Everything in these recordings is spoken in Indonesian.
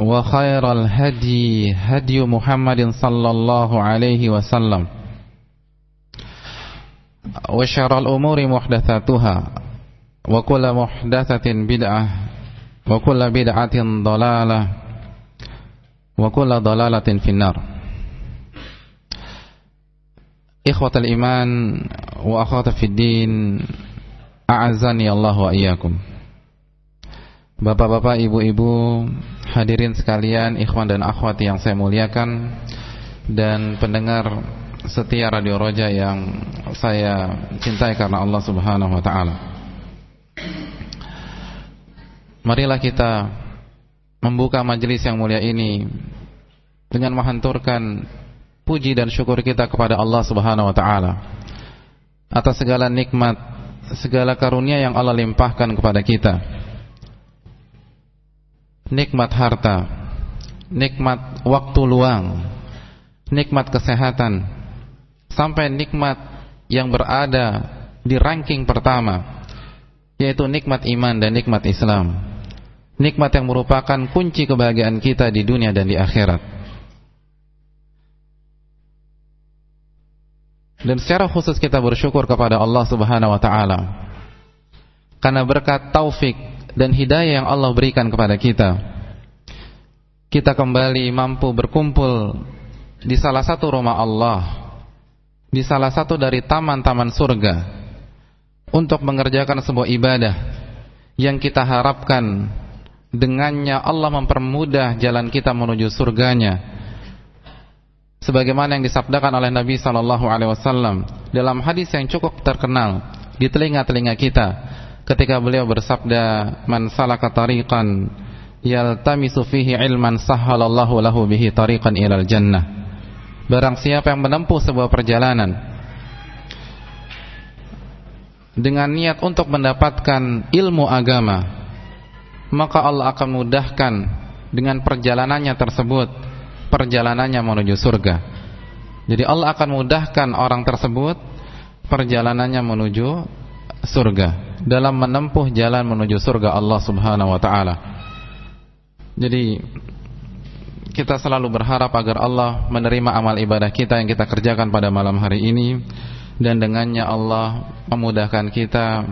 وخير الهدي هدي محمد صلى الله عليه وسلم وشر الأمور محدثاتها وكل محدثة بدعة وكل بدعة ضلالة وكل ضلالة في النار wa akhwata fid din a'azzani Allah wa iyyakum. Bapak-bapak, ibu-ibu, hadirin sekalian, ikhwan dan akhwat yang saya muliakan dan pendengar setia Radio Roja yang saya cintai karena Allah Subhanahu wa taala. Marilah kita membuka majelis yang mulia ini dengan menghanturkan puji dan syukur kita kepada Allah Subhanahu wa taala atas segala nikmat, segala karunia yang Allah limpahkan kepada kita. Nikmat harta, nikmat waktu luang, nikmat kesehatan, sampai nikmat yang berada di ranking pertama yaitu nikmat iman dan nikmat Islam. Nikmat yang merupakan kunci kebahagiaan kita di dunia dan di akhirat. Dan secara khusus kita bersyukur kepada Allah Subhanahu wa taala. Karena berkat taufik dan hidayah yang Allah berikan kepada kita, kita kembali mampu berkumpul di salah satu rumah Allah, di salah satu dari taman-taman surga untuk mengerjakan sebuah ibadah yang kita harapkan dengannya Allah mempermudah jalan kita menuju surganya. Sebagaimana yang disabdakan oleh Nabi sallallahu alaihi wasallam dalam hadis yang cukup terkenal di telinga-telinga kita ketika beliau bersabda man salaka tariqan yaltamisu fihi ilman sahhalallahu lahu bihi tariqan ilal jannah barang siapa yang menempuh sebuah perjalanan dengan niat untuk mendapatkan ilmu agama maka Allah akan mudahkan dengan perjalanannya tersebut perjalanannya menuju surga. Jadi Allah akan mudahkan orang tersebut perjalanannya menuju surga dalam menempuh jalan menuju surga Allah Subhanahu wa taala. Jadi kita selalu berharap agar Allah menerima amal ibadah kita yang kita kerjakan pada malam hari ini. Dan dengannya Allah memudahkan kita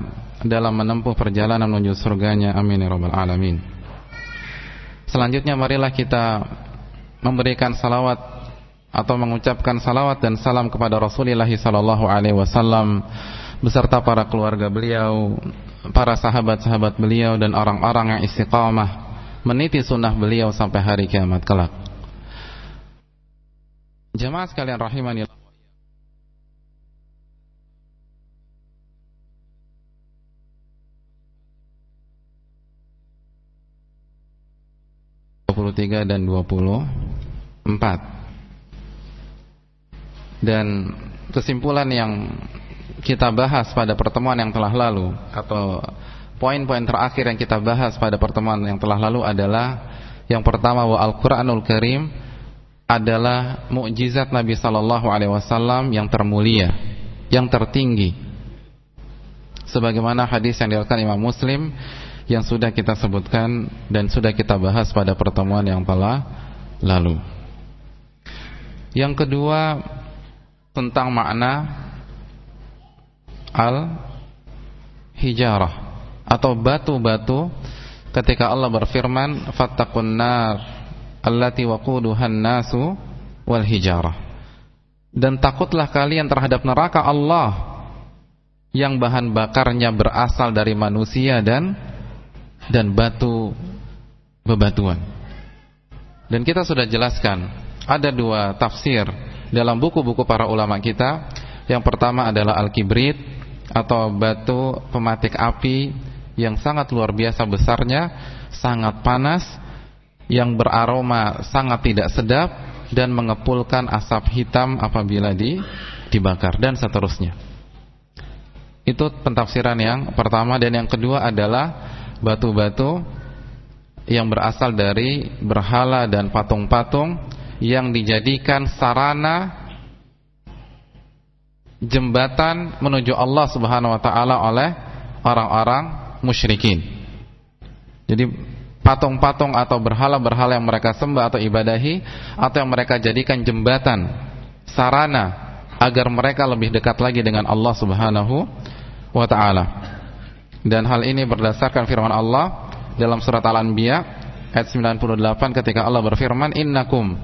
dalam menempuh perjalanan menuju surganya. Amin ya rabbal alamin. Selanjutnya marilah kita memberikan salawat atau mengucapkan salawat dan salam kepada Rasulullah sallallahu alaihi wasallam beserta para keluarga beliau, para sahabat-sahabat beliau dan orang-orang yang istiqamah meniti sunnah beliau sampai hari kiamat kelak. Jemaah sekalian rahimani tiga dan dua puluh empat dan kesimpulan yang kita bahas pada pertemuan yang telah lalu atau poin-poin terakhir yang kita bahas pada pertemuan yang telah lalu adalah yang pertama wa Al-Qur'anul Karim adalah mukjizat Nabi sallallahu alaihi wasallam yang termulia, yang tertinggi. Sebagaimana hadis yang diriwayatkan Imam Muslim yang sudah kita sebutkan dan sudah kita bahas pada pertemuan yang telah lalu. Yang kedua tentang makna al hijarah atau batu-batu ketika Allah berfirman fattaqun nar allati waquduhan nasu wal hijarah dan takutlah kalian terhadap neraka Allah yang bahan bakarnya berasal dari manusia dan dan batu bebatuan. Dan kita sudah jelaskan ada dua tafsir dalam buku-buku para ulama kita. Yang pertama adalah al-kibrit atau batu pematik api yang sangat luar biasa besarnya, sangat panas, yang beraroma sangat tidak sedap dan mengepulkan asap hitam apabila di dibakar dan seterusnya. Itu pentafsiran yang pertama dan yang kedua adalah batu-batu yang berasal dari berhala dan patung-patung yang dijadikan sarana jembatan menuju Allah Subhanahu wa taala oleh orang-orang musyrikin. Jadi patung-patung atau berhala-berhala yang mereka sembah atau ibadahi atau yang mereka jadikan jembatan sarana agar mereka lebih dekat lagi dengan Allah Subhanahu wa taala. Dan hal ini berdasarkan firman Allah dalam surat Al-Anbiya ayat 98 ketika Allah berfirman innakum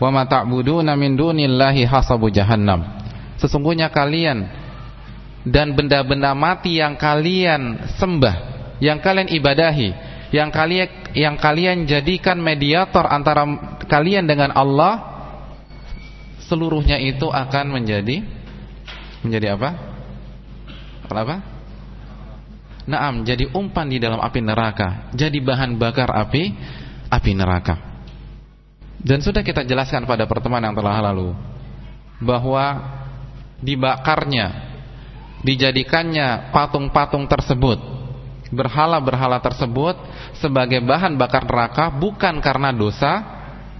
wa ma ta'buduna min dunillahi hasabu jahannam. Sesungguhnya kalian dan benda-benda mati yang kalian sembah, yang kalian ibadahi, yang kalian yang kalian jadikan mediator antara kalian dengan Allah seluruhnya itu akan menjadi menjadi apa? Apa? Naam, jadi umpan di dalam api neraka, jadi bahan bakar api api neraka. Dan sudah kita jelaskan pada pertemuan yang telah lalu bahwa dibakarnya, dijadikannya patung-patung tersebut, berhala-berhala tersebut sebagai bahan bakar neraka bukan karena dosa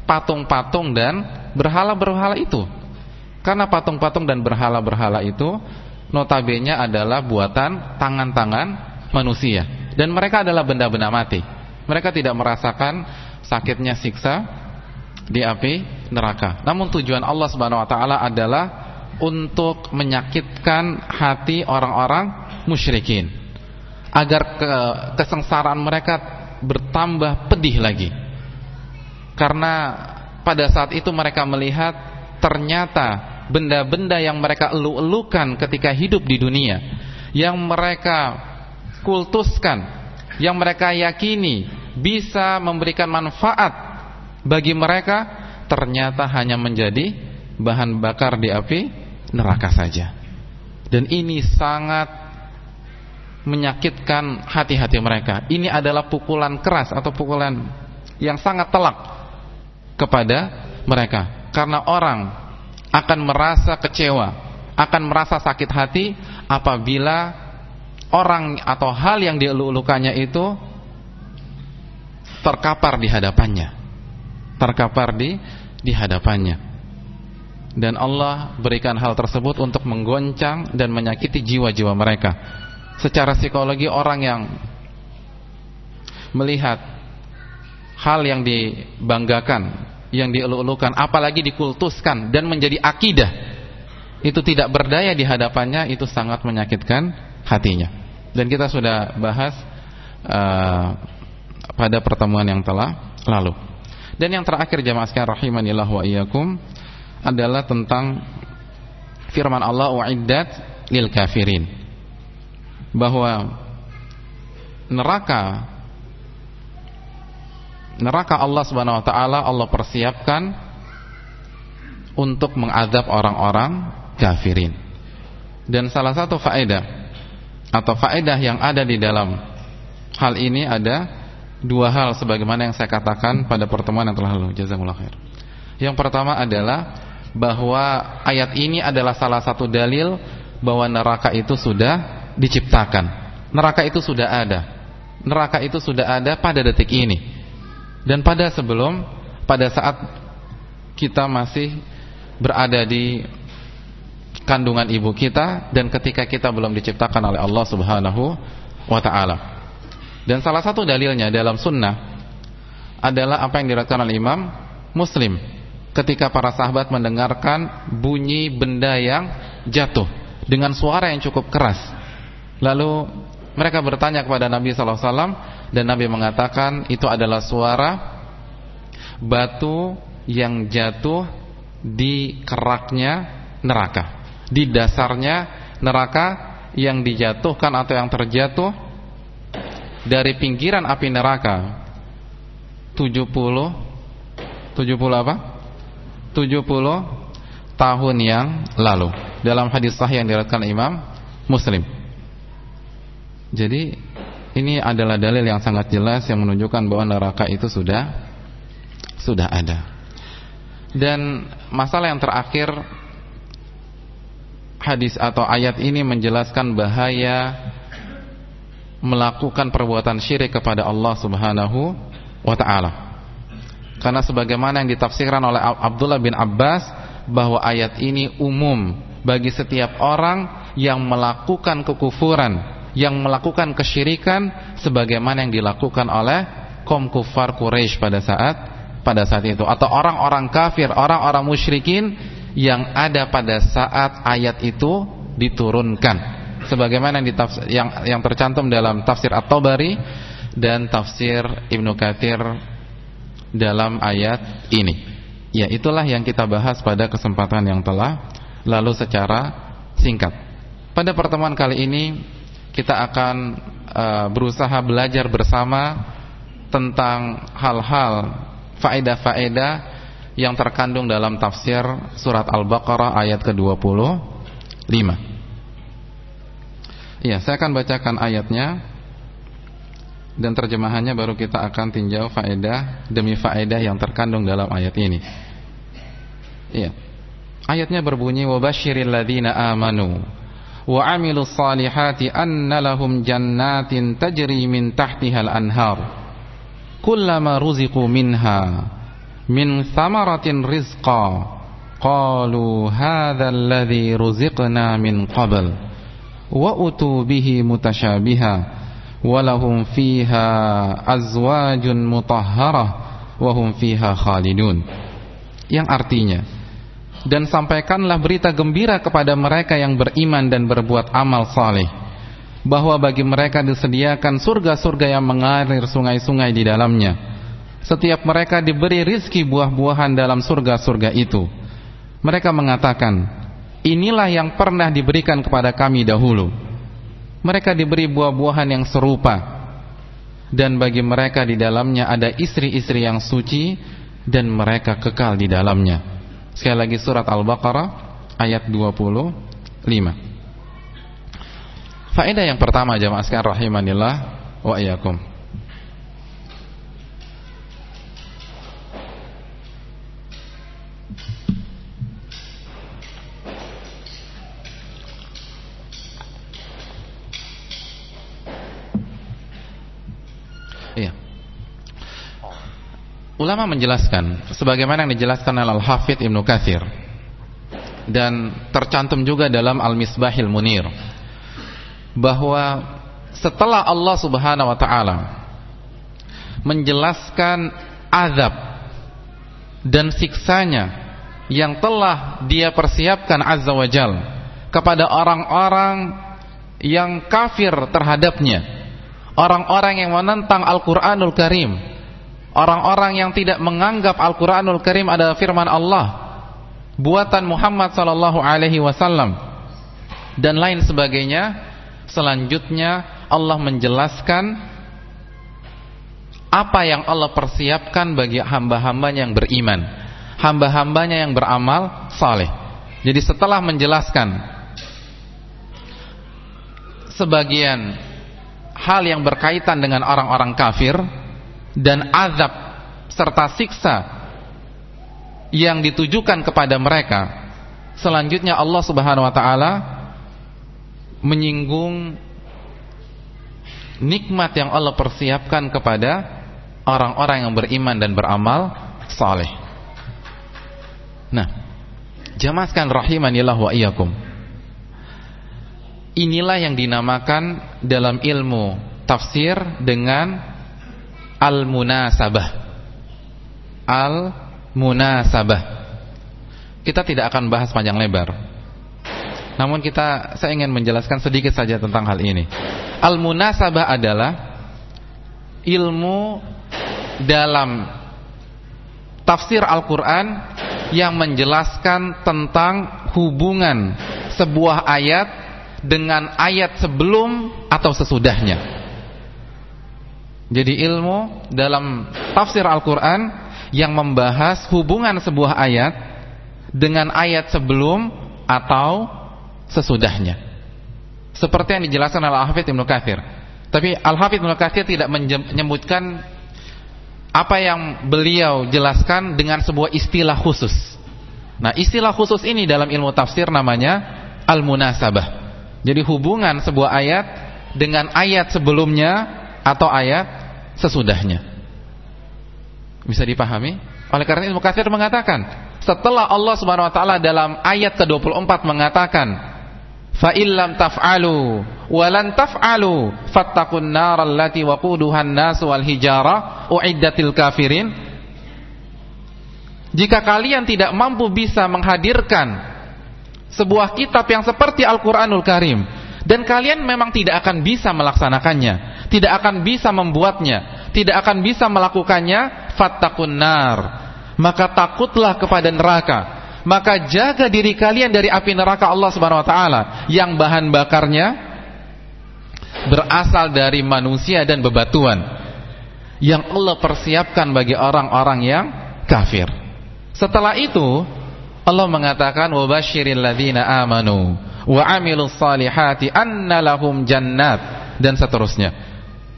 patung-patung dan berhala-berhala itu. Karena patung-patung dan berhala-berhala itu notabene adalah buatan tangan-tangan manusia dan mereka adalah benda-benda mati. Mereka tidak merasakan sakitnya siksa di api neraka. Namun tujuan Allah Subhanahu wa taala adalah untuk menyakitkan hati orang-orang musyrikin agar ke kesengsaraan mereka bertambah pedih lagi. Karena pada saat itu mereka melihat ternyata benda-benda yang mereka elu-elukan ketika hidup di dunia yang mereka kultuskan yang mereka yakini bisa memberikan manfaat bagi mereka ternyata hanya menjadi bahan bakar di api neraka saja. Dan ini sangat menyakitkan hati-hati mereka. Ini adalah pukulan keras atau pukulan yang sangat telak kepada mereka. Karena orang akan merasa kecewa, akan merasa sakit hati apabila orang atau hal yang dielulukannya itu terkapar di hadapannya. Terkapar di di hadapannya. Dan Allah berikan hal tersebut untuk menggoncang dan menyakiti jiwa-jiwa mereka. Secara psikologi orang yang melihat hal yang dibanggakan, yang dielulukan, apalagi dikultuskan dan menjadi akidah, itu tidak berdaya di hadapannya, itu sangat menyakitkan hatinya. Dan kita sudah bahas uh, pada pertemuan yang telah lalu. Dan yang terakhir jamaah sekalian rahimanillah wa iyyakum adalah tentang firman Allah wa'iddat lil kafirin. Bahwa neraka neraka Allah Subhanahu wa taala Allah persiapkan untuk mengadab orang-orang kafirin. Dan salah satu faedah atau faedah yang ada di dalam hal ini ada dua hal sebagaimana yang saya katakan pada pertemuan yang telah lalu. Jazakumullah khair. Yang pertama adalah bahwa ayat ini adalah salah satu dalil bahwa neraka itu sudah diciptakan. Neraka itu sudah ada. Neraka itu sudah ada pada detik ini. Dan pada sebelum pada saat kita masih berada di kandungan ibu kita dan ketika kita belum diciptakan oleh Allah Subhanahu wa taala. Dan salah satu dalilnya dalam sunnah adalah apa yang diriwayatkan oleh Imam Muslim ketika para sahabat mendengarkan bunyi benda yang jatuh dengan suara yang cukup keras. Lalu mereka bertanya kepada Nabi sallallahu alaihi wasallam, dan Nabi mengatakan itu adalah suara batu yang jatuh di keraknya neraka di dasarnya neraka yang dijatuhkan atau yang terjatuh dari pinggiran api neraka 70 70 apa? 70 tahun yang lalu dalam hadis sahih yang diriwayatkan Imam Muslim. Jadi ini adalah dalil yang sangat jelas yang menunjukkan bahwa neraka itu sudah sudah ada. Dan masalah yang terakhir hadis atau ayat ini menjelaskan bahaya melakukan perbuatan syirik kepada Allah Subhanahu wa taala. Karena sebagaimana yang ditafsirkan oleh Abdullah bin Abbas bahwa ayat ini umum bagi setiap orang yang melakukan kekufuran, yang melakukan kesyirikan sebagaimana yang dilakukan oleh kaum kufar Quraisy pada saat pada saat itu. Atau orang-orang kafir, orang-orang musyrikin yang ada pada saat ayat itu diturunkan. Sebagaimana yang, ditafsir, yang yang tercantum dalam tafsir At-Tabari dan tafsir Ibnu Katsir dalam ayat ini. Ya, itulah yang kita bahas pada kesempatan yang telah lalu secara singkat. Pada pertemuan kali ini kita akan uh, berusaha belajar bersama tentang hal-hal faedah-faedah yang terkandung dalam tafsir surat Al-Baqarah ayat ke-25. Iya, saya akan bacakan ayatnya dan terjemahannya baru kita akan tinjau faedah demi faedah yang terkandung dalam ayat ini. Iya. Ayatnya berbunyi wa basyiril ladzina amanu wa amilus salihati anna lahum jannatin tajri min tahtihal anhar kullama ruziqu minha min thamaratin rizqa qalu hadha alladhi ruziqna min qabl wa utu bihi mutasyabiha walahum fiha azwajun mutahharah wa fiha yang artinya dan sampaikanlah berita gembira kepada mereka yang beriman dan berbuat amal saleh bahwa bagi mereka disediakan surga-surga yang mengalir sungai-sungai di dalamnya setiap mereka diberi rizki buah-buahan dalam surga-surga itu. Mereka mengatakan, inilah yang pernah diberikan kepada kami dahulu. Mereka diberi buah-buahan yang serupa. Dan bagi mereka di dalamnya ada istri-istri yang suci dan mereka kekal di dalamnya. Sekali lagi surat Al-Baqarah ayat 25. Faedah yang pertama jamaah sekalian rahimanillah wa iyyakum. Ulama menjelaskan sebagaimana yang dijelaskan oleh Al-Hafidh Ibnu Katsir dan tercantum juga dalam Al-Misbahil Munir bahwa setelah Allah Subhanahu wa taala menjelaskan azab dan siksanya yang telah dia persiapkan azza wajal kepada orang-orang yang kafir terhadapnya orang-orang yang menentang Al-Qur'anul Karim Orang-orang yang tidak menganggap Al-Quranul Karim adalah firman Allah Buatan Muhammad Sallallahu Alaihi Wasallam Dan lain sebagainya Selanjutnya Allah menjelaskan Apa yang Allah persiapkan bagi hamba-hambanya yang beriman Hamba-hambanya yang beramal saleh. Jadi setelah menjelaskan Sebagian hal yang berkaitan dengan orang-orang kafir dan azab serta siksa yang ditujukan kepada mereka selanjutnya Allah Subhanahu wa taala menyinggung nikmat yang Allah persiapkan kepada orang-orang yang beriman dan beramal saleh. Nah, jamaskan rahimanillah wa iyyakum. Inilah yang dinamakan dalam ilmu tafsir dengan al-munasabah. Al-munasabah. Kita tidak akan bahas panjang lebar. Namun kita saya ingin menjelaskan sedikit saja tentang hal ini. Al-munasabah adalah ilmu dalam tafsir Al-Qur'an yang menjelaskan tentang hubungan sebuah ayat dengan ayat sebelum atau sesudahnya. Jadi ilmu dalam tafsir Al-Qur'an yang membahas hubungan sebuah ayat dengan ayat sebelum atau sesudahnya. Seperti yang dijelaskan oleh Al-Hafidz Ibnu Katsir. Tapi Al-Hafidz Ibnu Katsir tidak menyebutkan apa yang beliau jelaskan dengan sebuah istilah khusus. Nah, istilah khusus ini dalam ilmu tafsir namanya al-munasabah. Jadi hubungan sebuah ayat dengan ayat sebelumnya atau ayat sesudahnya. Bisa dipahami? Oleh karena itu Katsir mengatakan, setelah Allah Subhanahu wa taala dalam ayat ke-24 mengatakan, "Fa illam taf'alu wa lan taf'alu fattaqun nar allati waquduha an-nas wal hijara uiddatil kafirin." Jika kalian tidak mampu bisa menghadirkan sebuah kitab yang seperti Al-Qur'anul Karim dan kalian memang tidak akan bisa melaksanakannya, tidak akan bisa membuatnya, tidak akan bisa melakukannya, fattaqun nar. Maka takutlah kepada neraka. Maka jaga diri kalian dari api neraka Allah Subhanahu wa taala yang bahan bakarnya berasal dari manusia dan bebatuan yang Allah persiapkan bagi orang-orang yang kafir. Setelah itu Allah mengatakan wabashiril ladzina amanu wa amilus salihati anna lahum jannat dan seterusnya.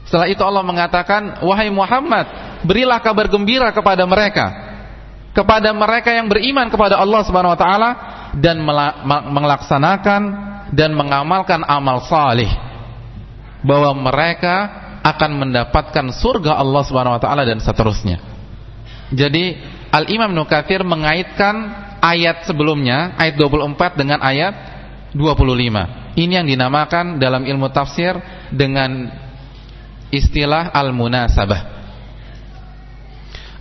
Setelah itu Allah mengatakan, "Wahai Muhammad, berilah kabar gembira kepada mereka, kepada mereka yang beriman kepada Allah Subhanahu wa taala dan melaksanakan dan mengamalkan amal salih bahwa mereka akan mendapatkan surga Allah Subhanahu wa taala dan seterusnya." Jadi, Al-Imam Nukathir mengaitkan ayat sebelumnya, ayat 24 dengan ayat 25. Ini yang dinamakan dalam ilmu tafsir dengan istilah al-munasabah.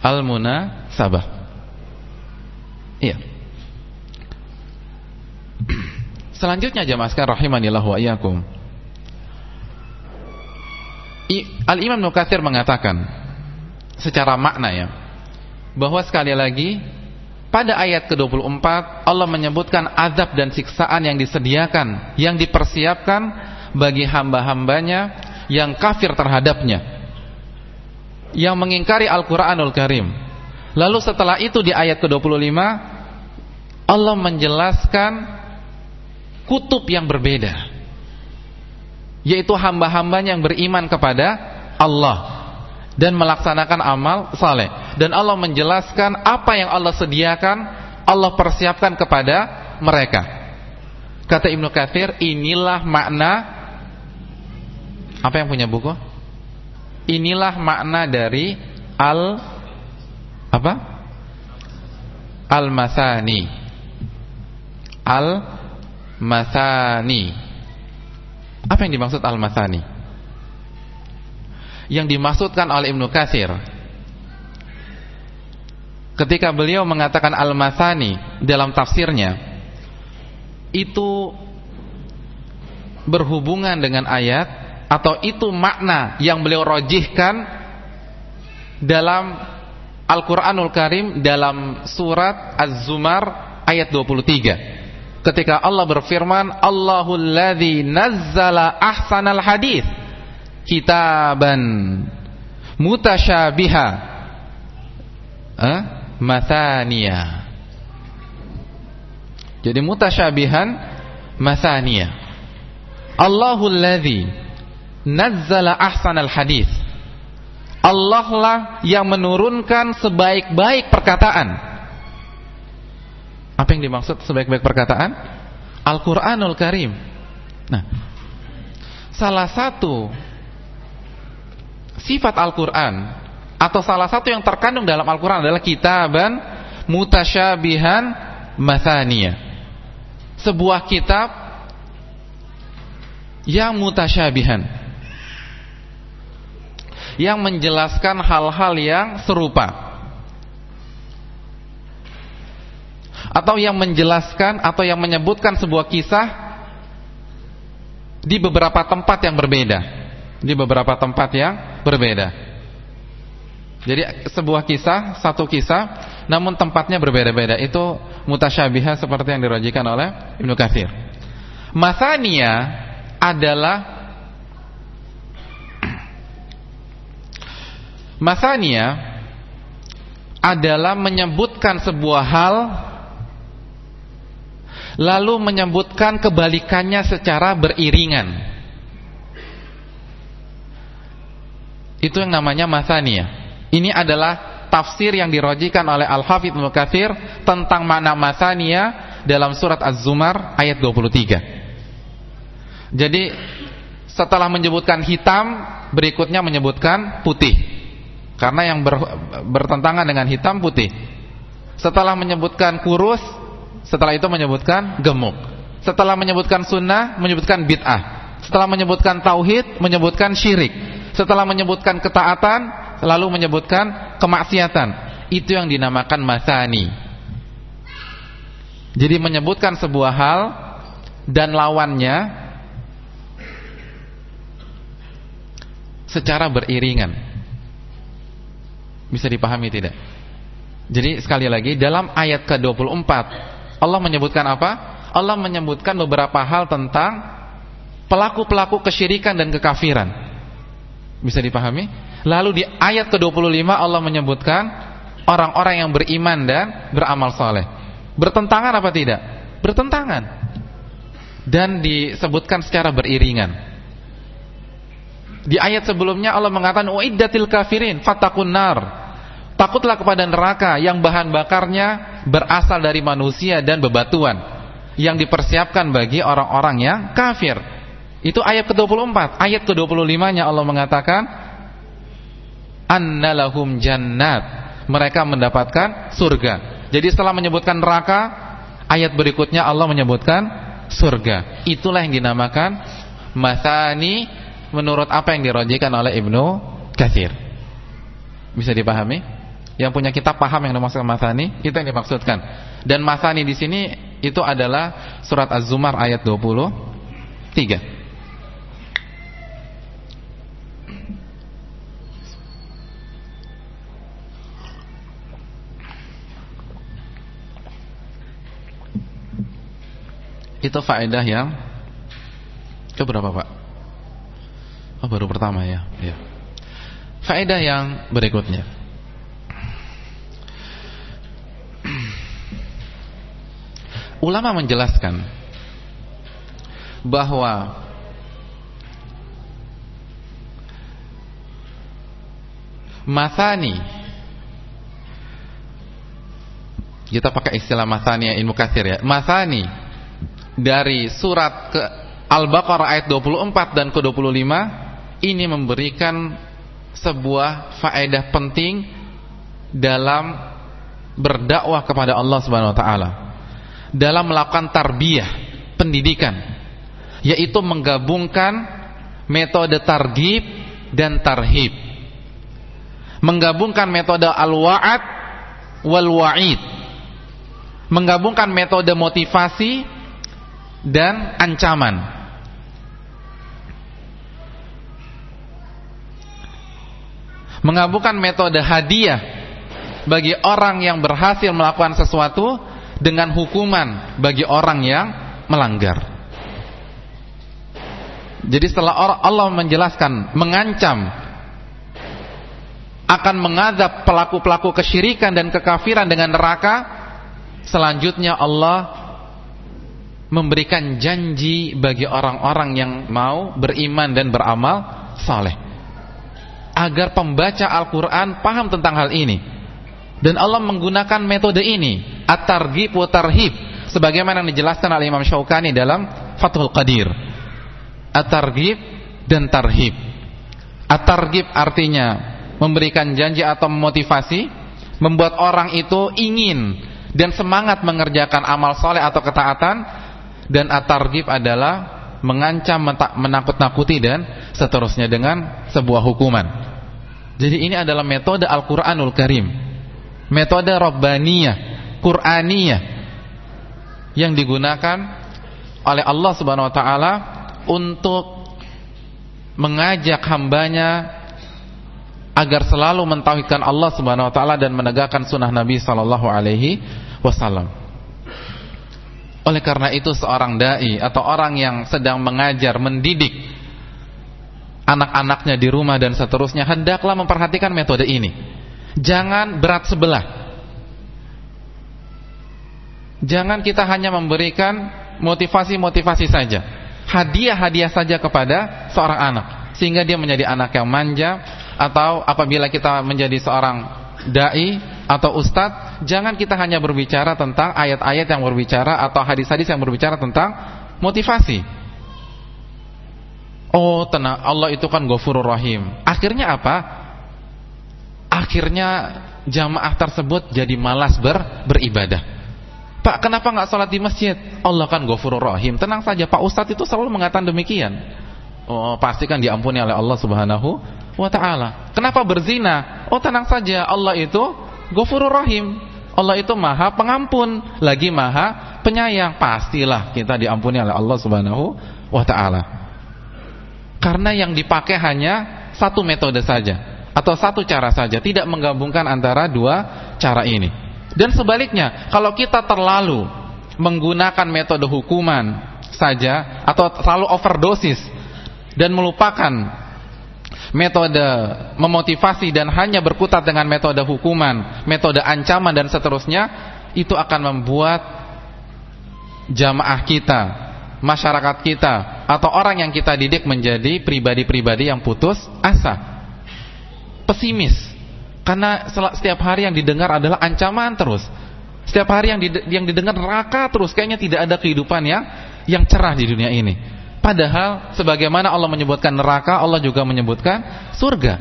Al-munasabah. Iya. Selanjutnya jemaah sekalian rahimanillah wa iyyakum. Al-Imam Nukatsir mengatakan secara makna ya bahwa sekali lagi pada ayat ke-24 Allah menyebutkan azab dan siksaan yang disediakan, yang dipersiapkan bagi hamba-hambanya yang kafir terhadapnya yang mengingkari Al-Qur'anul Karim. Lalu setelah itu di ayat ke-25 Allah menjelaskan kutub yang berbeda yaitu hamba-hambanya yang beriman kepada Allah dan melaksanakan amal saleh dan Allah menjelaskan apa yang Allah sediakan Allah persiapkan kepada mereka kata Ibnu Katsir inilah makna apa yang punya buku? Inilah makna dari al apa? Al-masani. Al-masani. Apa yang dimaksud al-masani? Yang dimaksudkan oleh Ibnu Katsir ketika beliau mengatakan al-masani dalam tafsirnya itu berhubungan dengan ayat atau itu makna yang beliau rojihkan dalam Al-Quranul Karim dalam surat Az-Zumar ayat 23 ketika Allah berfirman Allahul ladzi nazzala ahsanal hadith kitaban mutasyabiha? Mathaniya jadi mutasyabihan mathaniya Allahul ladzi nazzala ahsanal hadis. Allah lah yang menurunkan sebaik-baik perkataan. Apa yang dimaksud sebaik-baik perkataan? Al-Qur'anul Karim. Nah, salah satu sifat Al-Qur'an atau salah satu yang terkandung dalam Al-Qur'an adalah kitaban mutasyabihan mathaniya. Sebuah kitab yang mutasyabihan. Yang menjelaskan hal-hal yang serupa. Atau yang menjelaskan atau yang menyebutkan sebuah kisah di beberapa tempat yang berbeda. Di beberapa tempat yang berbeda Jadi sebuah kisah, satu kisah namun tempatnya berbeda-beda. Itu mutasyabihah seperti yang dirajikan oleh Ibnu Katsir. Masania adalah Masania adalah menyebutkan sebuah hal lalu menyebutkan kebalikannya secara beriringan. Itu yang namanya masania. Ini adalah tafsir yang dirojikan oleh Al-Hafidh Mukathir tentang makna masania dalam surat Az-Zumar ayat 23. Jadi setelah menyebutkan hitam, berikutnya menyebutkan putih. Karena yang ber, bertentangan dengan hitam putih. Setelah menyebutkan kurus, setelah itu menyebutkan gemuk. Setelah menyebutkan sunnah, menyebutkan bid'ah. Setelah menyebutkan tauhid, menyebutkan syirik. Setelah menyebutkan ketaatan, lalu menyebutkan kemaksiatan. Itu yang dinamakan masani. Jadi menyebutkan sebuah hal dan lawannya secara beriringan. Bisa dipahami tidak? Jadi sekali lagi dalam ayat ke-24 Allah menyebutkan apa? Allah menyebutkan beberapa hal tentang pelaku-pelaku kesyirikan dan kekafiran. Bisa dipahami? Lalu di ayat ke-25 Allah menyebutkan orang-orang yang beriman dan beramal soleh. Bertentangan apa tidak? Bertentangan. Dan disebutkan secara beriringan. Di ayat sebelumnya Allah mengatakan uiddatil kafirin fatakun nar Takutlah kepada neraka yang bahan bakarnya berasal dari manusia dan bebatuan yang dipersiapkan bagi orang-orang yang kafir. Itu ayat ke-24. Ayat ke-25-nya Allah mengatakan annalahum jannat. Mereka mendapatkan surga. Jadi setelah menyebutkan neraka, ayat berikutnya Allah menyebutkan surga. Itulah yang dinamakan masani menurut apa yang dirojikan oleh Ibnu Katsir. Bisa dipahami? Yang punya kitab paham yang dimaksud masani, itu yang dimaksudkan. Dan masani di sini itu adalah surat Az-Zumar ayat 23. Itu faedah yang ke berapa, Pak? Oh, baru pertama ya. Ya. Faedah yang berikutnya. ulama menjelaskan bahwa masani kita pakai istilah masani ya ilmu kasir ya masani dari surat ke Al-Baqarah ayat 24 dan ke-25 ini memberikan sebuah faedah penting dalam berdakwah kepada Allah Subhanahu wa taala dalam melakukan tarbiyah, pendidikan, yaitu menggabungkan metode targib dan tarhib. Menggabungkan metode al-wa'ad wal wa'id. Menggabungkan metode motivasi dan ancaman. Menggabungkan metode hadiah bagi orang yang berhasil melakukan sesuatu dengan hukuman bagi orang yang melanggar. Jadi setelah Allah menjelaskan, mengancam akan mengadab pelaku-pelaku kesyirikan dan kekafiran dengan neraka, selanjutnya Allah memberikan janji bagi orang-orang yang mau beriman dan beramal saleh. Agar pembaca Al-Qur'an paham tentang hal ini dan Allah menggunakan metode ini, at-targhib wa tarhib, sebagaimana yang dijelaskan oleh Imam Syaukani dalam Fathul Qadir. At-targhib dan tarhib. At-targhib artinya memberikan janji atau memotivasi, membuat orang itu ingin dan semangat mengerjakan amal soleh atau ketaatan, dan at-targhib adalah mengancam, menakut-nakuti dan seterusnya dengan sebuah hukuman. Jadi ini adalah metode Al-Qur'anul Karim metode Rabbaniyah, Qur'aniyah yang digunakan oleh Allah Subhanahu wa taala untuk mengajak hambanya agar selalu mentauhidkan Allah Subhanahu wa taala dan menegakkan sunnah Nabi sallallahu alaihi wasallam. Oleh karena itu seorang dai atau orang yang sedang mengajar, mendidik anak-anaknya di rumah dan seterusnya hendaklah memperhatikan metode ini. Jangan berat sebelah. Jangan kita hanya memberikan motivasi-motivasi saja. Hadiah-hadiah saja kepada seorang anak sehingga dia menjadi anak yang manja atau apabila kita menjadi seorang dai atau ustadz, jangan kita hanya berbicara tentang ayat-ayat yang berbicara atau hadis-hadis yang berbicara tentang motivasi. Oh, tenang, Allah itu kan Ghafurur Rahim. Akhirnya apa? Akhirnya jamaah tersebut jadi malas ber, beribadah. Pak, kenapa nggak sholat di masjid? Allah kan Ghafurur Rahim. Tenang saja, Pak Ustadz itu selalu mengatakan demikian. Oh, pasti kan diampuni oleh Allah Subhanahu wa taala. Kenapa berzina? Oh, tenang saja, Allah itu Ghafurur Rahim. Allah itu Maha Pengampun, lagi Maha Penyayang. Pastilah kita diampuni oleh Allah Subhanahu wa taala. Karena yang dipakai hanya satu metode saja atau satu cara saja, tidak menggabungkan antara dua cara ini. Dan sebaliknya, kalau kita terlalu menggunakan metode hukuman saja atau terlalu overdosis dan melupakan metode memotivasi dan hanya berkutat dengan metode hukuman, metode ancaman dan seterusnya, itu akan membuat jamaah kita, masyarakat kita atau orang yang kita didik menjadi pribadi-pribadi yang putus asa. Pesimis karena setiap hari yang didengar adalah ancaman terus. Setiap hari yang didengar neraka terus, kayaknya tidak ada kehidupan yang yang cerah di dunia ini. Padahal sebagaimana Allah menyebutkan neraka, Allah juga menyebutkan surga.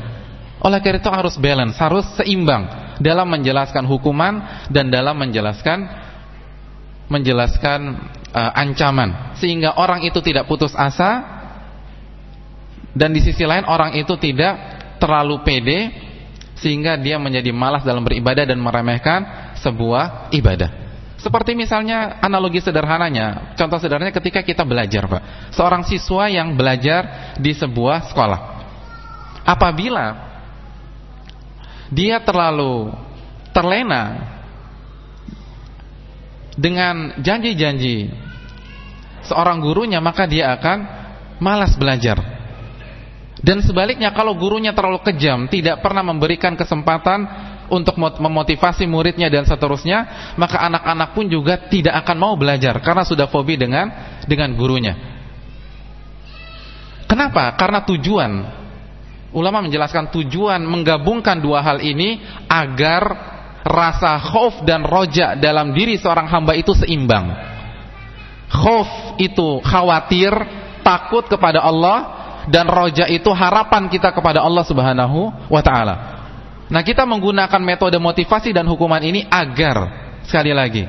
Oleh karena itu harus balance, harus seimbang dalam menjelaskan hukuman dan dalam menjelaskan menjelaskan uh, ancaman sehingga orang itu tidak putus asa dan di sisi lain orang itu tidak terlalu pede sehingga dia menjadi malas dalam beribadah dan meremehkan sebuah ibadah. Seperti misalnya analogi sederhananya, contoh sederhananya ketika kita belajar, Pak. Seorang siswa yang belajar di sebuah sekolah. Apabila dia terlalu terlena dengan janji-janji seorang gurunya, maka dia akan malas belajar. Dan sebaliknya kalau gurunya terlalu kejam, tidak pernah memberikan kesempatan untuk memotivasi muridnya dan seterusnya, maka anak-anak pun juga tidak akan mau belajar karena sudah fobi dengan dengan gurunya. Kenapa? Karena tujuan ulama menjelaskan tujuan menggabungkan dua hal ini agar rasa khauf dan roja dalam diri seorang hamba itu seimbang. Khauf itu khawatir, takut kepada Allah dan roja itu harapan kita kepada Allah Subhanahu wa taala. Nah, kita menggunakan metode motivasi dan hukuman ini agar sekali lagi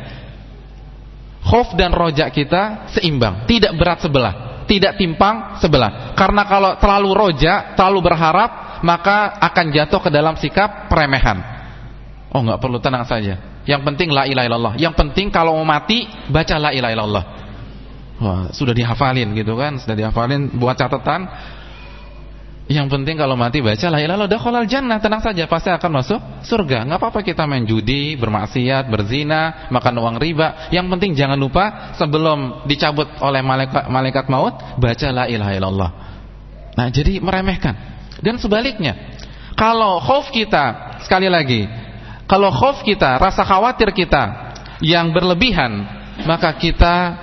khauf dan roja kita seimbang, tidak berat sebelah, tidak timpang sebelah. Karena kalau terlalu roja, terlalu berharap, maka akan jatuh ke dalam sikap peremehan. Oh, nggak perlu tenang saja. Yang penting la ilaha illallah. Yang penting kalau mau mati baca la ilaha illallah. Wah, sudah dihafalin gitu kan, sudah dihafalin buat catatan. Yang penting kalau mati baca la ilaha illallah jannah, tenang saja pasti akan masuk surga. Enggak apa-apa kita main judi, bermaksiat, berzina, makan uang riba. Yang penting jangan lupa sebelum dicabut oleh malaikat malaikat maut baca la ilaha illallah. Nah, jadi meremehkan. Dan sebaliknya, kalau khauf kita sekali lagi, kalau khauf kita, rasa khawatir kita yang berlebihan, maka kita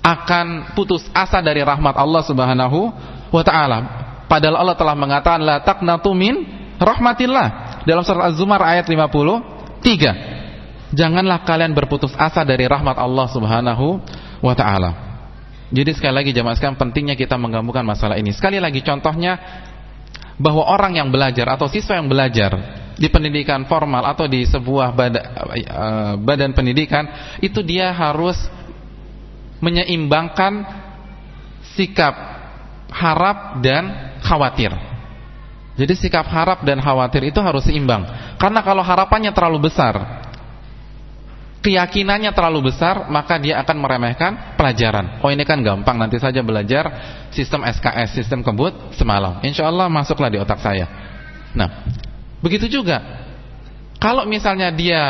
akan putus asa dari rahmat Allah Subhanahu wa taala. Padahal Allah telah mengatakan la taqnatu min rahmatillah dalam surat Az-Zumar ayat 53. Janganlah kalian berputus asa dari rahmat Allah Subhanahu wa taala. Jadi sekali lagi jemaah sekalian pentingnya kita menggabungkan masalah ini. Sekali lagi contohnya bahwa orang yang belajar atau siswa yang belajar di pendidikan formal atau di sebuah eh, badan pendidikan itu dia harus menyeimbangkan sikap harap dan khawatir. Jadi sikap harap dan khawatir itu harus seimbang. Karena kalau harapannya terlalu besar, keyakinannya terlalu besar, maka dia akan meremehkan pelajaran. Oh ini kan gampang, nanti saja belajar sistem SKS, sistem kebut semalam. Insya Allah masuklah di otak saya. Nah, begitu juga kalau misalnya dia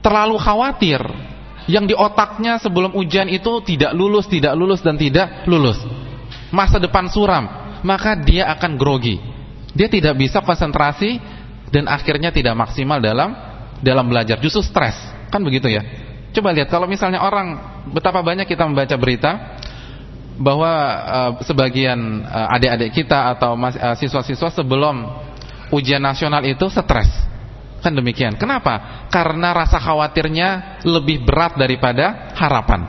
terlalu khawatir yang di otaknya sebelum ujian itu tidak lulus, tidak lulus dan tidak lulus. Masa depan suram, maka dia akan grogi. Dia tidak bisa konsentrasi dan akhirnya tidak maksimal dalam dalam belajar, justru stres. Kan begitu ya? Coba lihat kalau misalnya orang betapa banyak kita membaca berita bahwa uh, sebagian uh, adik-adik kita atau uh, siswa-siswa sebelum ujian nasional itu stres Kan demikian. Kenapa? Karena rasa khawatirnya lebih berat daripada harapan.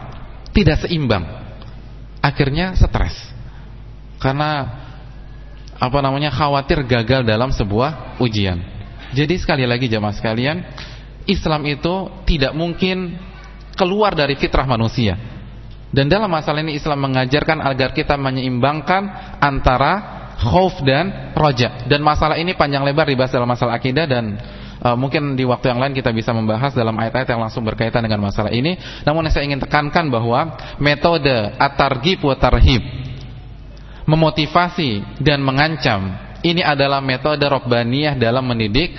Tidak seimbang. Akhirnya stres. Karena apa namanya? khawatir gagal dalam sebuah ujian. Jadi sekali lagi jemaah sekalian, Islam itu tidak mungkin keluar dari fitrah manusia. Dan dalam masalah ini Islam mengajarkan agar kita menyeimbangkan antara khauf dan roja. Dan masalah ini panjang lebar dibahas dalam masalah akidah dan Uh, mungkin di waktu yang lain kita bisa membahas dalam ayat-ayat yang langsung berkaitan dengan masalah ini. Namun saya ingin tekankan bahwa metode at-targhib memotivasi dan mengancam ini adalah metode robbaniyah dalam mendidik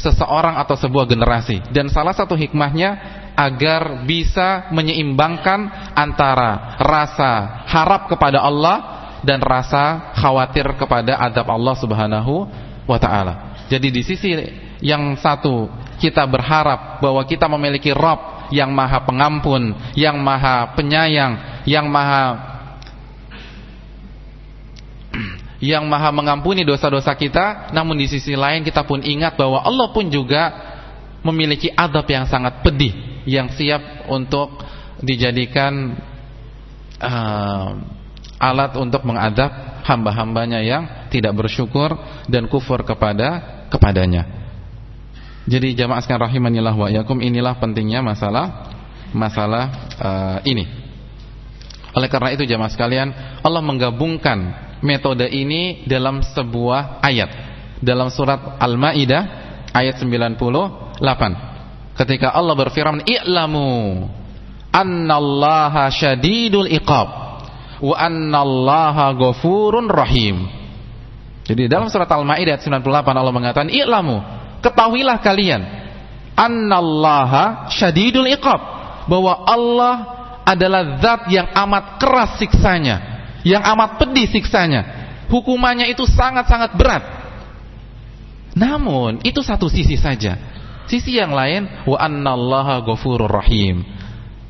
seseorang atau sebuah generasi dan salah satu hikmahnya agar bisa menyeimbangkan antara rasa harap kepada Allah dan rasa khawatir kepada adab Allah Subhanahu wa taala. Jadi di sisi yang satu kita berharap bahwa kita memiliki Rob yang maha pengampun, yang maha penyayang, yang maha yang maha mengampuni dosa-dosa kita, namun di sisi lain kita pun ingat bahwa Allah pun juga memiliki adab yang sangat pedih, yang siap untuk dijadikan uh, alat untuk mengadab hamba-hambanya yang tidak bersyukur dan kufur kepada kepadanya. Jadi jamaah sekalian rahimanillah wa yakum inilah pentingnya masalah masalah uh, ini. Oleh karena itu jamaah sekalian, Allah menggabungkan metode ini dalam sebuah ayat dalam surat Al-Maidah ayat 98. Ketika Allah berfirman, "I'lamu annallaha syadidul iqab wa annallaha ghafurun rahim." Jadi dalam surat Al-Maidah ayat 98 Allah mengatakan, "I'lamu ketahuilah kalian annallaha syadidul iqab bahwa Allah adalah zat yang amat keras siksanya yang amat pedih siksanya. Hukumannya itu sangat-sangat berat. Namun itu satu sisi saja. Sisi yang lain wa annallaha ghafurur rahim.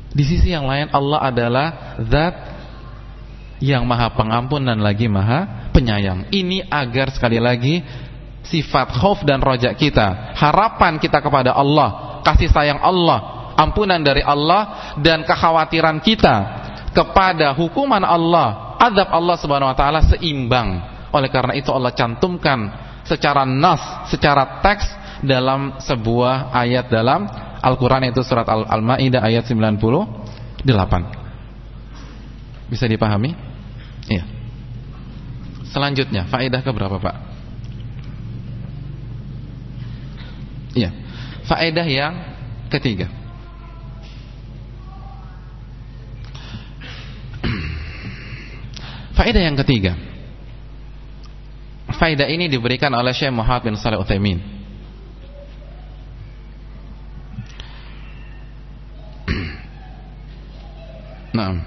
Di sisi yang lain Allah adalah zat yang maha pengampun dan lagi maha penyayang. Ini agar sekali lagi sifat khauf dan roja kita, harapan kita kepada Allah, kasih sayang Allah, ampunan dari Allah dan kekhawatiran kita kepada hukuman Allah, azab Allah Subhanahu wa taala seimbang. Oleh karena itu Allah cantumkan secara nas, secara teks dalam sebuah ayat dalam Al-Qur'an itu surat Al-Maidah ayat 98. Bisa dipahami? Iya. Selanjutnya, faedah ke berapa, Pak? Iya. Faedah yang ketiga. Faedah yang ketiga. Faedah ini diberikan oleh Syekh Muhammad bin Saleh Utsaimin. Nah.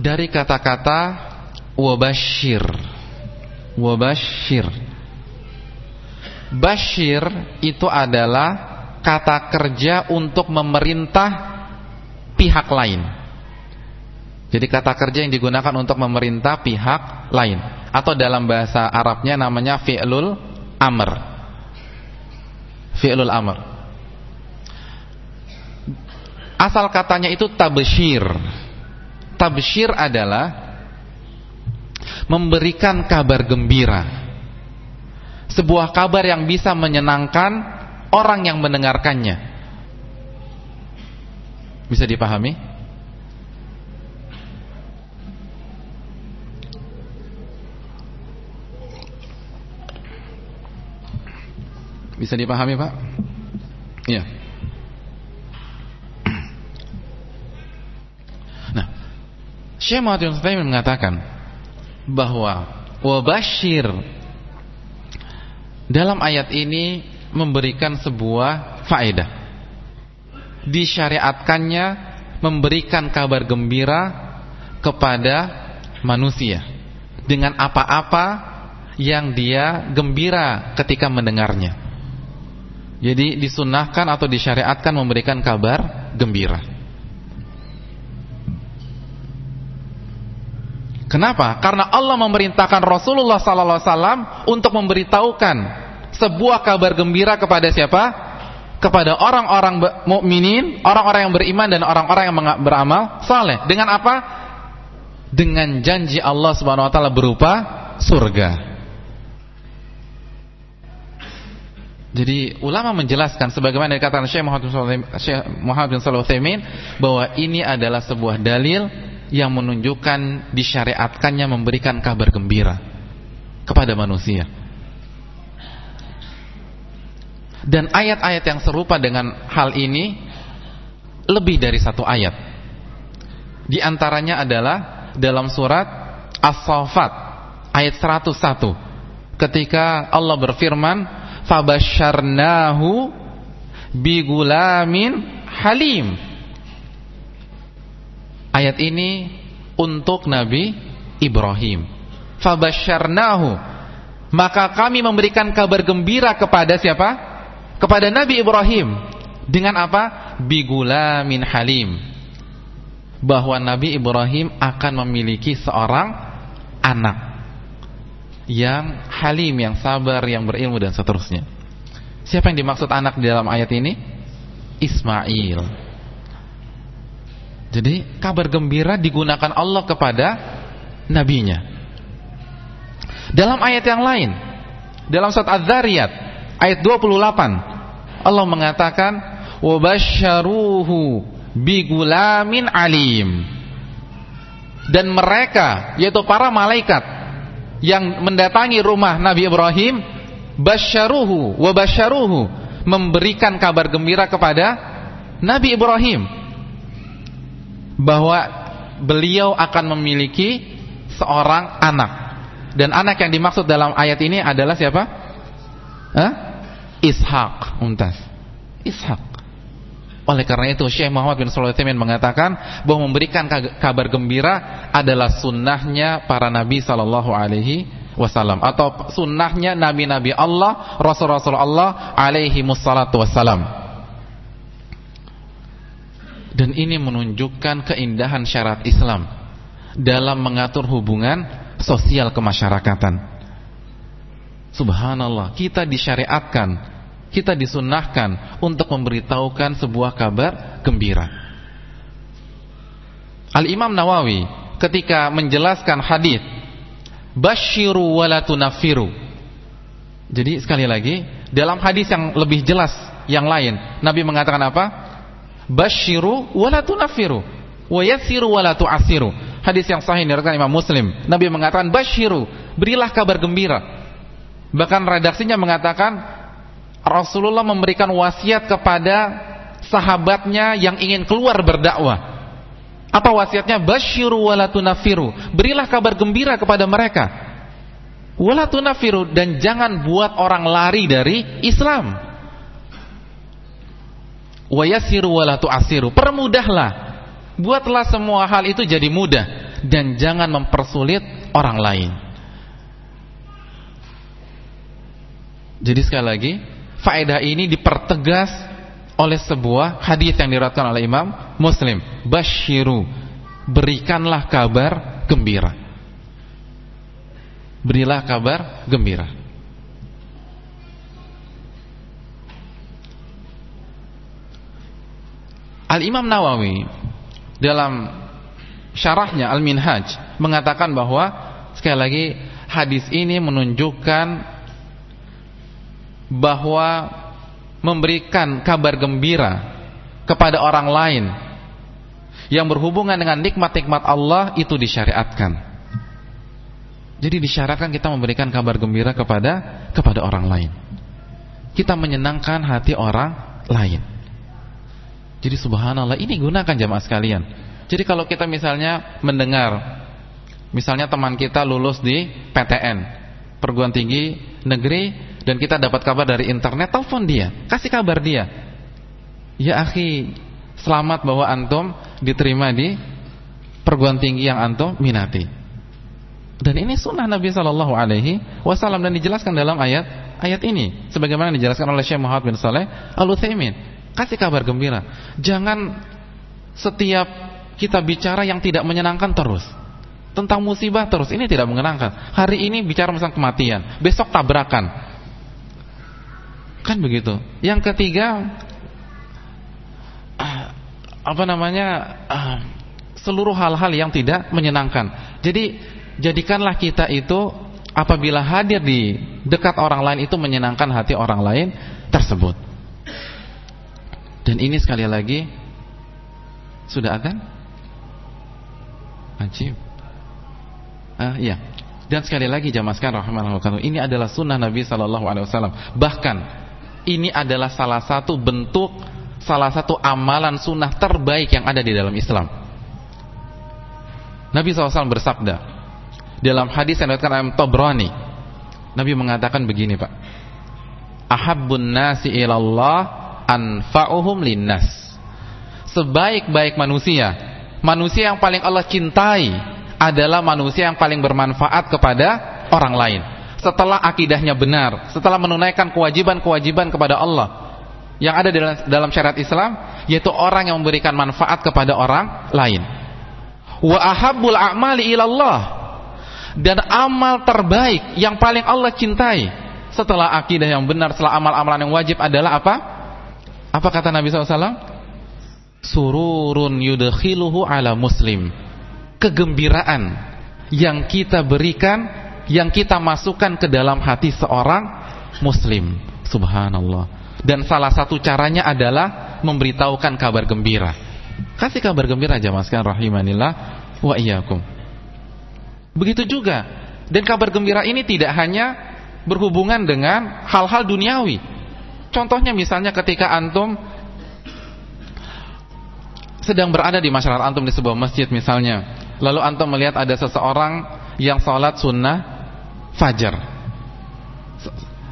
Dari kata-kata wabashir wabashir bashir itu adalah kata kerja untuk memerintah pihak lain. Jadi kata kerja yang digunakan untuk memerintah pihak lain. Atau dalam bahasa Arabnya namanya fi'lul amr. Fi'lul amr. Asal katanya itu tabshir. Tabshir adalah memberikan kabar gembira. Sebuah kabar yang bisa menyenangkan orang yang mendengarkannya. Bisa dipahami? Bisa dipahami, Pak? Iya. Syekh Muhammad bin mengatakan bahwa wabashir dalam ayat ini memberikan sebuah faedah. Disyariatkannya memberikan kabar gembira kepada manusia dengan apa-apa yang dia gembira ketika mendengarnya. Jadi disunahkan atau disyariatkan memberikan kabar gembira. Kenapa? Karena Allah memerintahkan Rasulullah wasallam untuk memberitahukan sebuah kabar gembira kepada siapa? Kepada orang-orang mukminin, orang-orang yang beriman dan orang-orang yang beramal saleh. Dengan apa? Dengan janji Allah Subhanahu wa taala berupa surga. Jadi ulama menjelaskan sebagaimana dikatakan Syekh Muhammad bin Shalih bahwa ini adalah sebuah dalil yang menunjukkan disyariatkannya memberikan kabar gembira kepada manusia. Dan ayat-ayat yang serupa dengan hal ini lebih dari satu ayat. Di antaranya adalah dalam surat As-Saffat ayat 101 ketika Allah berfirman fabasyarnahu bigulamin halim. Ayat ini untuk Nabi Ibrahim. Fabasyarnahu maka kami memberikan kabar gembira kepada siapa? Kepada Nabi Ibrahim dengan apa? Bigulamin halim. Bahwa Nabi Ibrahim akan memiliki seorang anak yang halim, yang sabar, yang berilmu dan seterusnya. Siapa yang dimaksud anak di dalam ayat ini? Ismail. Jadi kabar gembira digunakan Allah kepada nabinya. Dalam ayat yang lain, dalam surat Az-Zariyat ayat 28, Allah mengatakan wabasyaruhu bigulamin alim. Dan mereka yaitu para malaikat yang mendatangi rumah Nabi Ibrahim basyaruhu wa basyaruhu memberikan kabar gembira kepada Nabi Ibrahim bahwa beliau akan memiliki seorang anak dan anak yang dimaksud dalam ayat ini adalah siapa? Hah? Ishak, untas. Ishak. Oleh karena itu Syekh Muhammad bin Sulaiman mengatakan bahwa memberikan kabar gembira adalah sunnahnya para nabi sallallahu alaihi wasallam atau sunnahnya nabi-nabi Allah, rasul-rasul Allah alaihi wassalam. Dan ini menunjukkan keindahan syarat Islam dalam mengatur hubungan sosial kemasyarakatan. Subhanallah, kita disyariatkan kita disunahkan untuk memberitahukan sebuah kabar gembira. Al-Imam Nawawi ketika menjelaskan hadis basyiru wala tunaffiru. Jadi sekali lagi, dalam hadis yang lebih jelas yang lain, Nabi mengatakan apa? Basyiru wala tunaffiru wa yassiru wala tu'assiru. Hadis yang sahih diriwayatkan Imam Muslim. Nabi mengatakan basyiru, berilah kabar gembira. Bahkan redaksinya mengatakan Rasulullah memberikan wasiat kepada sahabatnya yang ingin keluar berdakwah. Apa wasiatnya? Basyiru walatunafiru. Berilah kabar gembira kepada mereka. Walatunafiru dan jangan buat orang lari dari Islam. Wayasiru walatuasiru. Permudahlah. Buatlah semua hal itu jadi mudah dan jangan mempersulit orang lain. Jadi sekali lagi, faedah ini dipertegas oleh sebuah hadis yang diriwayatkan oleh Imam Muslim. Basyiru, berikanlah kabar gembira. Berilah kabar gembira. Al-Imam Nawawi dalam syarahnya Al-Minhaj mengatakan bahwa sekali lagi hadis ini menunjukkan bahwa memberikan kabar gembira kepada orang lain yang berhubungan dengan nikmat-nikmat Allah itu disyariatkan. Jadi disyaratkan kita memberikan kabar gembira kepada kepada orang lain. Kita menyenangkan hati orang lain. Jadi subhanallah ini gunakan jamaah sekalian. Jadi kalau kita misalnya mendengar misalnya teman kita lulus di PTN, perguruan tinggi negeri dan kita dapat kabar dari internet, telepon dia, kasih kabar dia. Ya akhi, selamat bahwa antum diterima di perguruan tinggi yang antum minati. Dan ini sunnah Nabi Shallallahu Alaihi Wasallam dan dijelaskan dalam ayat ayat ini, sebagaimana dijelaskan oleh Syekh Muhammad bin Saleh Al Utsaimin. Kasih kabar gembira. Jangan setiap kita bicara yang tidak menyenangkan terus. Tentang musibah terus. Ini tidak menyenangkan. Hari ini bicara tentang kematian. Besok tabrakan. Kan begitu. Yang ketiga ah, apa namanya ah, seluruh hal-hal yang tidak menyenangkan. Jadi jadikanlah kita itu apabila hadir di dekat orang lain itu menyenangkan hati orang lain tersebut. Dan ini sekali lagi sudah akan Ajib. Ah, iya. Dan sekali lagi jamaah sekalian rahimallahu ini adalah sunnah Nabi wasallam. Bahkan ini adalah salah satu bentuk salah satu amalan sunnah terbaik yang ada di dalam Islam. Nabi SAW bersabda dalam hadis yang diriwayatkan oleh Tabrani. Nabi mengatakan begini, Pak. Ahabbun nasi ilallah anfa'uhum linnas. Sebaik-baik manusia manusia yang paling Allah cintai adalah manusia yang paling bermanfaat kepada orang lain. Setelah akidahnya benar, setelah menunaikan kewajiban-kewajiban kepada Allah yang ada dalam, dalam syariat Islam, yaitu orang yang memberikan manfaat kepada orang lain. Wa ahabbul a'mali ilallah. Dan amal terbaik yang paling Allah cintai setelah akidah yang benar, setelah amal-amalan yang wajib adalah apa? Apa kata Nabi SAW? sururun yudkhiluhu ala muslim kegembiraan yang kita berikan yang kita masukkan ke dalam hati seorang muslim. Subhanallah. Dan salah satu caranya adalah memberitahukan kabar gembira. Kasih kabar gembira aja mas kan rahimanillah. Wa iyyakum. Begitu juga. Dan kabar gembira ini tidak hanya berhubungan dengan hal-hal duniawi. Contohnya misalnya ketika antum sedang berada di masyarakat antum di sebuah masjid misalnya. Lalu antum melihat ada seseorang yang sholat sunnah fajar.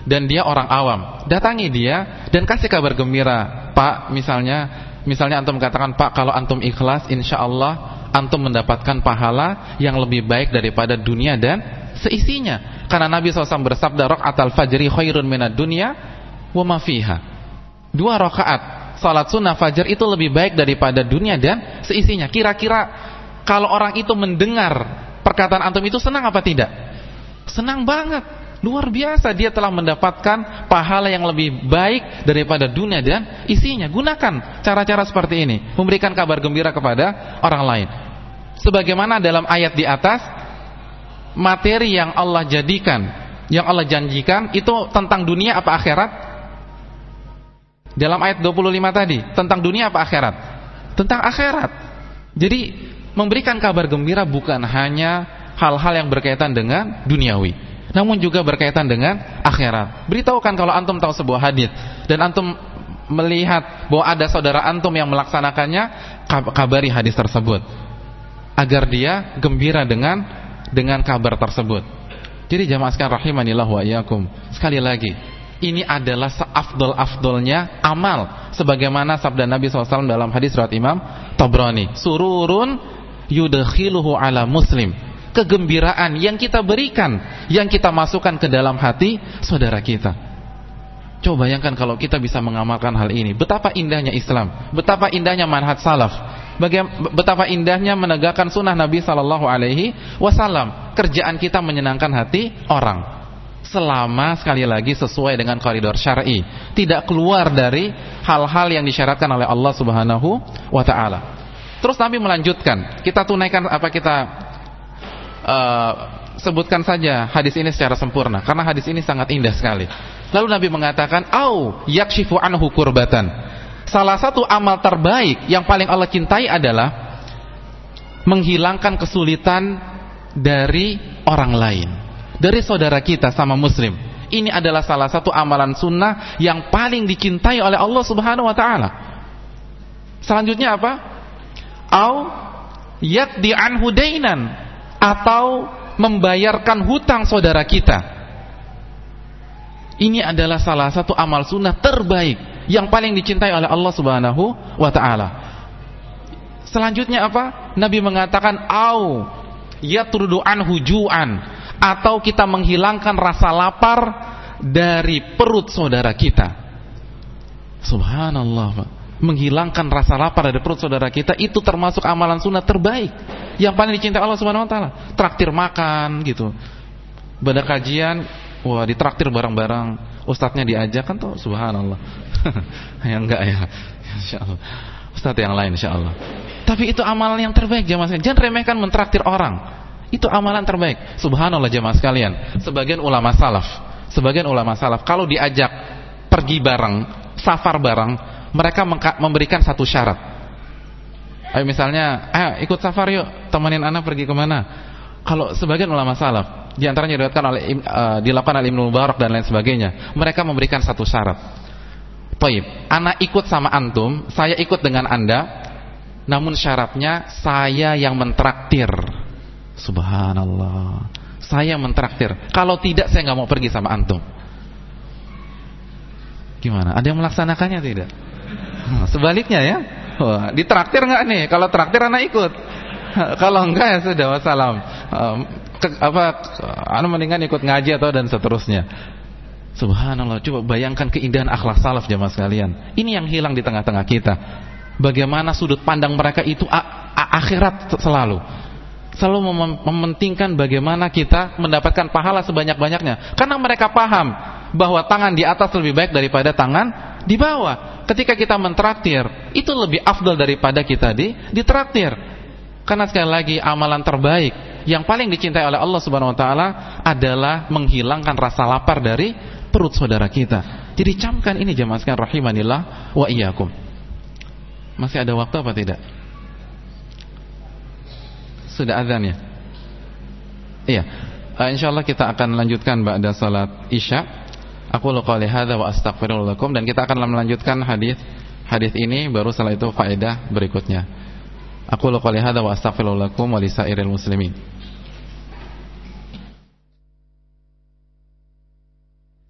Dan dia orang awam. Datangi dia dan kasih kabar gembira. Pak misalnya misalnya antum katakan pak kalau antum ikhlas insya Allah antum mendapatkan pahala yang lebih baik daripada dunia dan seisinya. Karena Nabi SAW bersabda atal fajri khairun minad dunya wa ma fiha. Dua rakaat salat sunnah fajar itu lebih baik daripada dunia dan seisinya. Kira-kira kalau orang itu mendengar perkataan antum itu senang apa tidak? Senang banget. Luar biasa dia telah mendapatkan pahala yang lebih baik daripada dunia dan isinya. Gunakan cara-cara seperti ini, memberikan kabar gembira kepada orang lain. Sebagaimana dalam ayat di atas, materi yang Allah jadikan, yang Allah janjikan itu tentang dunia apa akhirat? dalam ayat 25 tadi tentang dunia apa akhirat? Tentang akhirat. Jadi memberikan kabar gembira bukan hanya hal-hal yang berkaitan dengan duniawi, namun juga berkaitan dengan akhirat. Beritahukan kalau antum tahu sebuah hadis dan antum melihat bahwa ada saudara antum yang melaksanakannya, kabari hadis tersebut agar dia gembira dengan dengan kabar tersebut. Jadi jamaah sekalian rahimanillah wa iyyakum. Sekali lagi, ini adalah seafdol-afdolnya amal sebagaimana sabda Nabi SAW dalam hadis riwayat Imam Tabrani sururun yudkhiluhu ala muslim kegembiraan yang kita berikan yang kita masukkan ke dalam hati saudara kita. Coba bayangkan kalau kita bisa mengamalkan hal ini. Betapa indahnya Islam. Betapa indahnya manhaj salaf. Betapa indahnya menegakkan sunnah Nabi Sallallahu Alaihi Wasallam. Kerjaan kita menyenangkan hati orang. Selama sekali lagi sesuai dengan koridor syar'i, tidak keluar dari hal-hal yang disyaratkan oleh Allah Subhanahu wa taala. Terus Nabi melanjutkan, kita tunaikan apa kita uh, sebutkan saja hadis ini secara sempurna karena hadis ini sangat indah sekali. Lalu Nabi mengatakan, "Au yakshifu anhu kurbatan." Salah satu amal terbaik yang paling Allah cintai adalah menghilangkan kesulitan dari orang lain dari saudara kita sama muslim. Ini adalah salah satu amalan sunnah yang paling dicintai oleh Allah Subhanahu wa taala. Selanjutnya apa? Au yaqdi anhu dainan atau membayarkan hutang saudara kita. Ini adalah salah satu amal sunnah terbaik yang paling dicintai oleh Allah Subhanahu wa taala. Selanjutnya apa? Nabi mengatakan au yatrudu anhu ju'an atau kita menghilangkan rasa lapar dari perut saudara kita. Subhanallah, Pak. Menghilangkan rasa lapar dari perut saudara kita itu termasuk amalan sunnah terbaik. Yang paling dicintai Allah Subhanahu wa taala. Traktir makan gitu. Pada kajian Wah ditraktir barang-barang Ustadznya diajak kan tuh subhanallah. Ya enggak ya. InsyaAllah. Ustadz yang lain insyaAllah. Tapi itu amalan yang terbaik jemaah sekalian. Jangan remehkan mentraktir orang. Itu amalan terbaik. Subhanallah jemaah sekalian. Sebagian ulama salaf. Sebagian ulama salaf. Kalau diajak pergi bareng Safar bareng Mereka memberikan satu syarat Ayo misalnya eh, ikut safar yuk Temenin anak pergi ke mana Kalau sebagian ulama salaf di antaranya diriwayatkan oleh uh, dilakukan oleh Mubarak dan lain sebagainya. Mereka memberikan satu syarat. Baik, anak ikut sama antum, saya ikut dengan Anda. Namun syaratnya saya yang mentraktir. Subhanallah. Saya mentraktir. Kalau tidak saya nggak mau pergi sama antum. Gimana? Ada yang melaksanakannya tidak? Sebaliknya ya. Wah, ditraktir nggak nih? Kalau traktir anak ikut. Kalau enggak ya sudah wassalam apa anu mendingan ikut ngaji atau dan seterusnya. Subhanallah, coba bayangkan keindahan akhlak salaf jemaah sekalian. Ini yang hilang di tengah-tengah kita. Bagaimana sudut pandang mereka itu akhirat selalu. Selalu mem mementingkan bagaimana kita mendapatkan pahala sebanyak-banyaknya. Karena mereka paham bahwa tangan di atas lebih baik daripada tangan di bawah. Ketika kita mentraktir, itu lebih afdal daripada kita di ditraktir. Karena sekali lagi amalan terbaik yang paling dicintai oleh Allah Subhanahu wa taala adalah menghilangkan rasa lapar dari perut saudara kita. Jadi camkan ini jemaah sekalian rahimanillah wa iyyakum. Masih ada waktu apa tidak? Sudah azan ya? Iya. Uh, insyaallah kita akan lanjutkan ba'da salat Isya. Aku qouli hadza wa astaghfirullah dan kita akan melanjutkan hadis hadis ini baru setelah itu faedah berikutnya. Aku qouli hadza wa astaghfirullah wa lisairil muslimin.